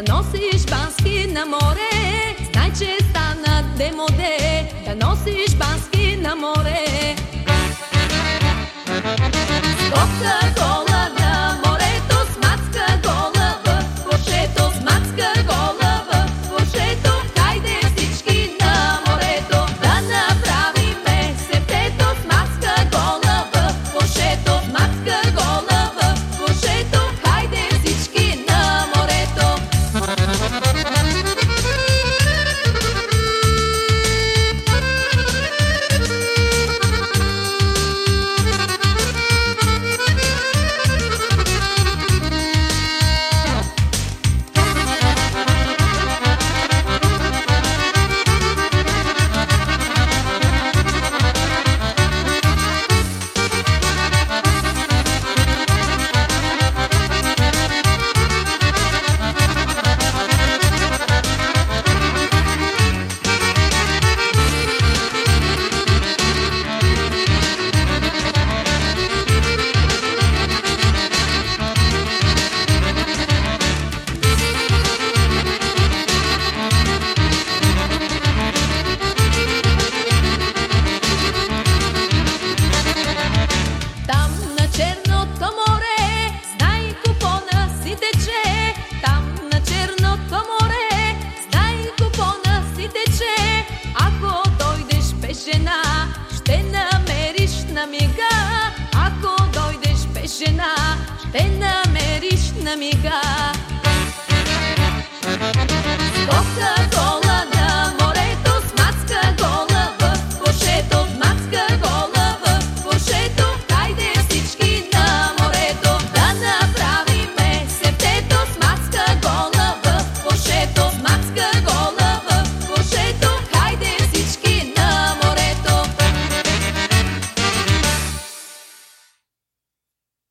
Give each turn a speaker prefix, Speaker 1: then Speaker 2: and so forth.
Speaker 1: Да носиш бански на море, знай, че стана демоде. Да носиш бански на море. Кока-кола намига, ако дойдеш без жена, ще намериш на мига.